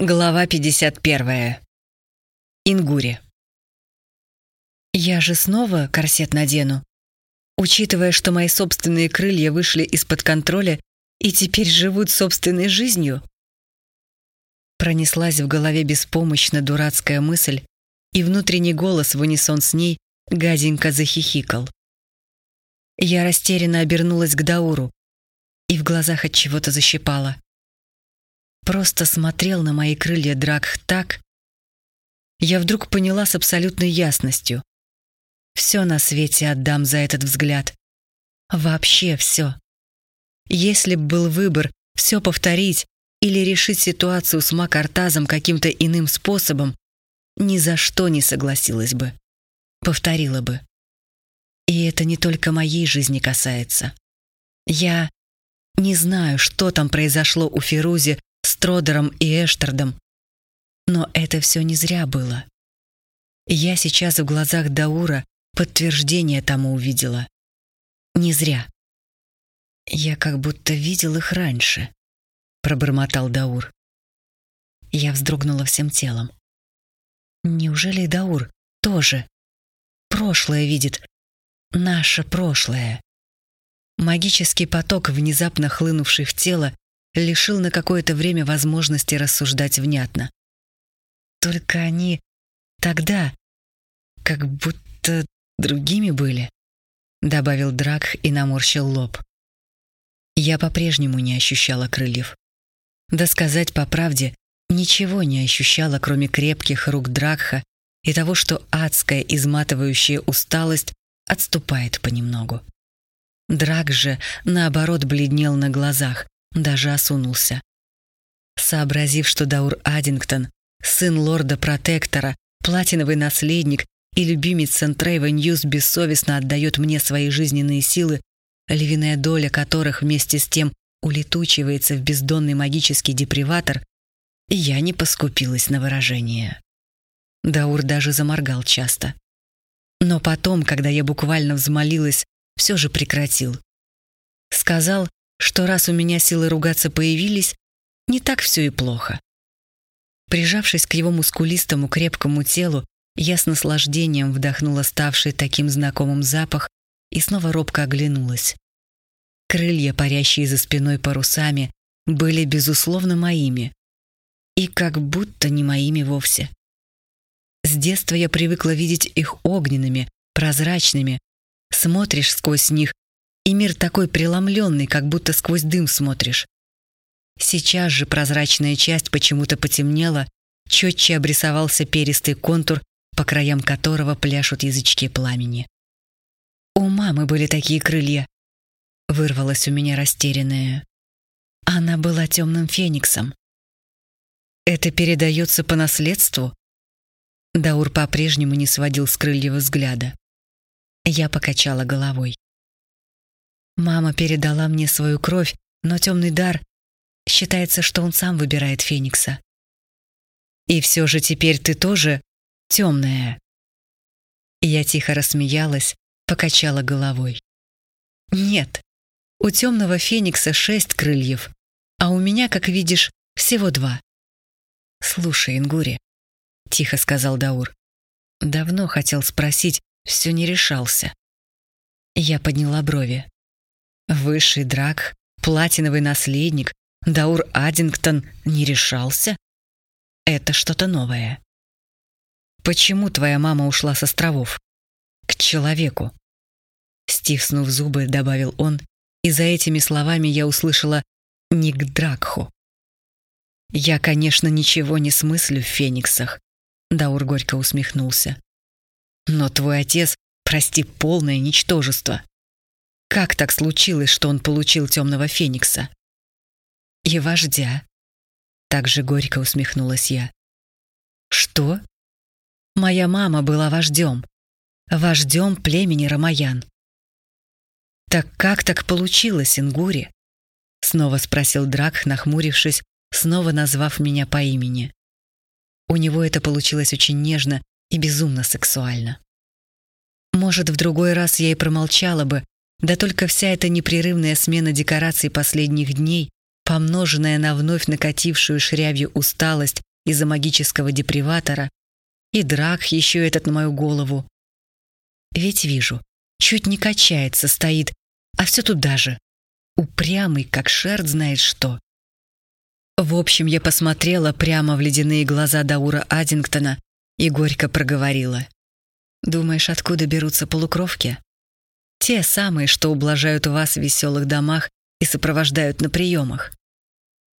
Глава 51. Ингури. Я же снова корсет надену, учитывая, что мои собственные крылья вышли из-под контроля и теперь живут собственной жизнью. Пронеслась в голове беспомощно дурацкая мысль, и внутренний голос в унисон с ней гаденько захихикал. Я растерянно обернулась к Дауру, и в глазах от чего-то защипала просто смотрел на мои крылья Дракх так, я вдруг поняла с абсолютной ясностью. Все на свете отдам за этот взгляд. Вообще все. Если б был выбор все повторить или решить ситуацию с Макартазом каким-то иным способом, ни за что не согласилась бы. Повторила бы. И это не только моей жизни касается. Я не знаю, что там произошло у Фирузи с Тродером и Эштердом. Но это все не зря было. Я сейчас в глазах Даура подтверждение тому увидела. Не зря. Я как будто видел их раньше, пробормотал Даур. Я вздрогнула всем телом. Неужели Даур тоже прошлое видит? Наше прошлое. Магический поток, внезапно хлынувший в тело, лишил на какое-то время возможности рассуждать внятно. Только они тогда как будто другими были, добавил Драк и наморщил лоб. Я по-прежнему не ощущала крыльев. Да сказать по правде, ничего не ощущала, кроме крепких рук Дракха и того, что адская изматывающая усталость отступает понемногу. Драк же, наоборот, бледнел на глазах, даже осунулся. Сообразив, что Даур Аддингтон, сын лорда-протектора, платиновый наследник и любимец Сентрейва News бессовестно отдает мне свои жизненные силы, львиная доля которых вместе с тем улетучивается в бездонный магический деприватор, я не поскупилась на выражение. Даур даже заморгал часто. Но потом, когда я буквально взмолилась, все же прекратил. Сказал, что раз у меня силы ругаться появились, не так все и плохо. Прижавшись к его мускулистому крепкому телу, я с наслаждением вдохнула ставший таким знакомым запах и снова робко оглянулась. Крылья, парящие за спиной парусами, были, безусловно, моими. И как будто не моими вовсе. С детства я привыкла видеть их огненными, прозрачными. Смотришь сквозь них и мир такой преломленный, как будто сквозь дым смотришь. Сейчас же прозрачная часть почему-то потемнела, четче обрисовался перистый контур, по краям которого пляшут язычки пламени. «У мамы были такие крылья», — вырвалась у меня растерянная. Она была темным фениксом. «Это передается по наследству?» Даур по-прежнему не сводил с крыльев взгляда. Я покачала головой. Мама передала мне свою кровь, но темный дар считается, что он сам выбирает Феникса. И все же теперь ты тоже темная. Я тихо рассмеялась, покачала головой. Нет, у темного Феникса шесть крыльев, а у меня, как видишь, всего два. Слушай, Ингури, тихо сказал Даур. Давно хотел спросить, все не решался. Я подняла брови. Высший драк, платиновый наследник, Даур Аддингтон не решался? Это что-то новое. Почему твоя мама ушла с островов? К человеку. Стиснув зубы, добавил он, и за этими словами я услышала «не к Дракху». «Я, конечно, ничего не смыслю в фениксах», — Даур горько усмехнулся. «Но твой отец, прости, полное ничтожество. Как так случилось, что он получил темного феникса? И вождя. Так же горько усмехнулась я. Что? Моя мама была вождем. Вождем племени Рамаян. Так как так получилось, Ингури? Снова спросил Драк, нахмурившись, снова назвав меня по имени. У него это получилось очень нежно и безумно сексуально. Может, в другой раз я и промолчала бы, да только вся эта непрерывная смена декораций последних дней помноженная на вновь накатившую шрявью усталость из-за магического деприватора, и драк еще этот на мою голову. Ведь вижу, чуть не качается, стоит, а все туда же. Упрямый, как шерд знает что. В общем, я посмотрела прямо в ледяные глаза Даура Аддингтона и горько проговорила. «Думаешь, откуда берутся полукровки?» «Те самые, что ублажают вас в веселых домах и сопровождают на приемах.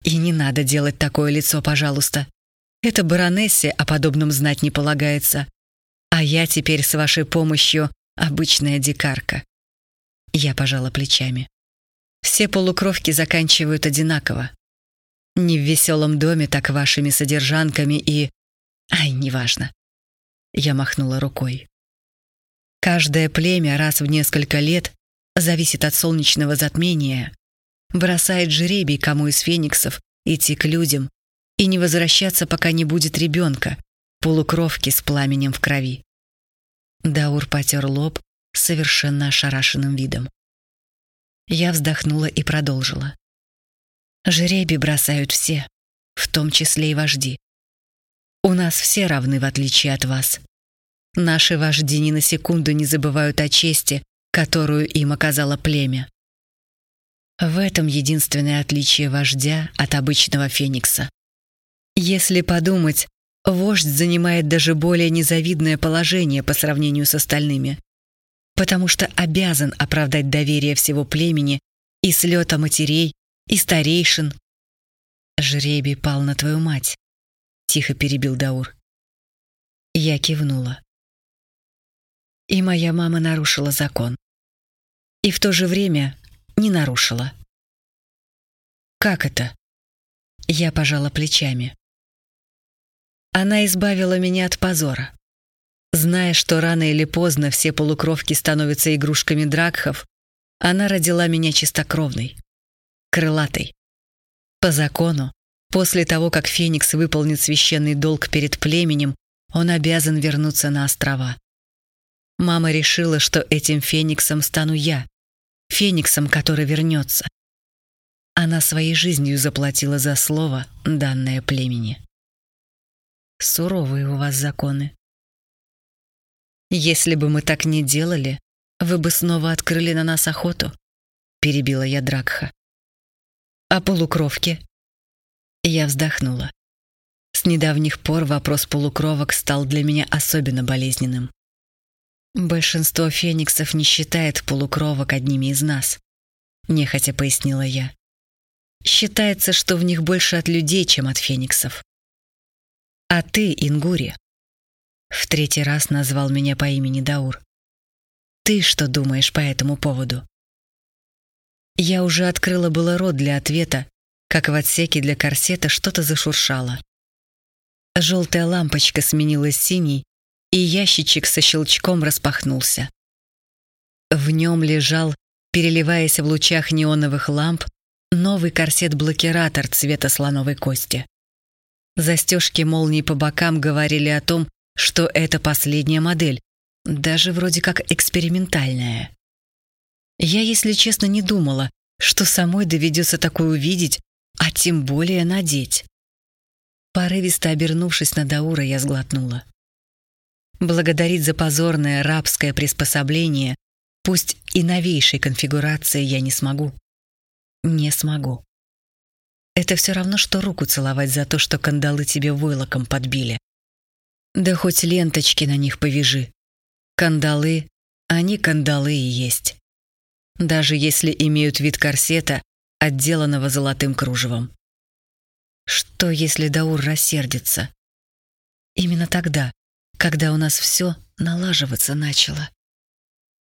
И не надо делать такое лицо, пожалуйста. Это баронессе о подобном знать не полагается. А я теперь с вашей помощью обычная дикарка». Я пожала плечами. Все полукровки заканчивают одинаково. Не в веселом доме, так вашими содержанками и... Ай, неважно. Я махнула рукой. Каждое племя раз в несколько лет, зависит от солнечного затмения, бросает жеребий кому из фениксов идти к людям и не возвращаться, пока не будет ребенка, полукровки с пламенем в крови. Даур потер лоб совершенно ошарашенным видом. Я вздохнула и продолжила. Жребий бросают все, в том числе и вожди. У нас все равны, в отличие от вас. Наши вожди ни на секунду не забывают о чести, которую им оказало племя. В этом единственное отличие вождя от обычного феникса. Если подумать, вождь занимает даже более незавидное положение по сравнению с остальными, потому что обязан оправдать доверие всего племени и слета матерей, и старейшин. «Жребий пал на твою мать», — тихо перебил Даур. Я кивнула. И моя мама нарушила закон. И в то же время не нарушила. «Как это?» Я пожала плечами. Она избавила меня от позора. Зная, что рано или поздно все полукровки становятся игрушками дракхов, она родила меня чистокровной крылатой. По закону, после того, как Феникс выполнит священный долг перед племенем, он обязан вернуться на острова. Мама решила, что этим Фениксом стану я, Фениксом, который вернется. Она своей жизнью заплатила за слово, данное племени. Суровые у вас законы. Если бы мы так не делали, вы бы снова открыли на нас охоту, перебила я Дракха. А полукровки? Я вздохнула. С недавних пор вопрос полукровок стал для меня особенно болезненным. Большинство фениксов не считает полукровок одними из нас, нехотя пояснила я. Считается, что в них больше от людей, чем от фениксов. А ты, Ингури, в третий раз назвал меня по имени Даур. Ты что думаешь по этому поводу? Я уже открыла было рот для ответа, как в отсеке для корсета что-то зашуршало. Желтая лампочка сменилась синей, и ящичек со щелчком распахнулся. В нем лежал, переливаясь в лучах неоновых ламп, новый корсет-блокиратор цвета слоновой кости. Застежки молний по бокам говорили о том, что это последняя модель, даже вроде как экспериментальная. Я, если честно, не думала, что самой доведется такое увидеть, а тем более надеть. Порывисто обернувшись на Даура, я сглотнула. Благодарить за позорное рабское приспособление, пусть и новейшей конфигурации, я не смогу. Не смогу. Это все равно, что руку целовать за то, что кандалы тебе войлоком подбили. Да хоть ленточки на них повяжи. Кандалы, они кандалы и есть даже если имеют вид корсета, отделанного золотым кружевом. Что, если Даур рассердится? Именно тогда, когда у нас все налаживаться начало.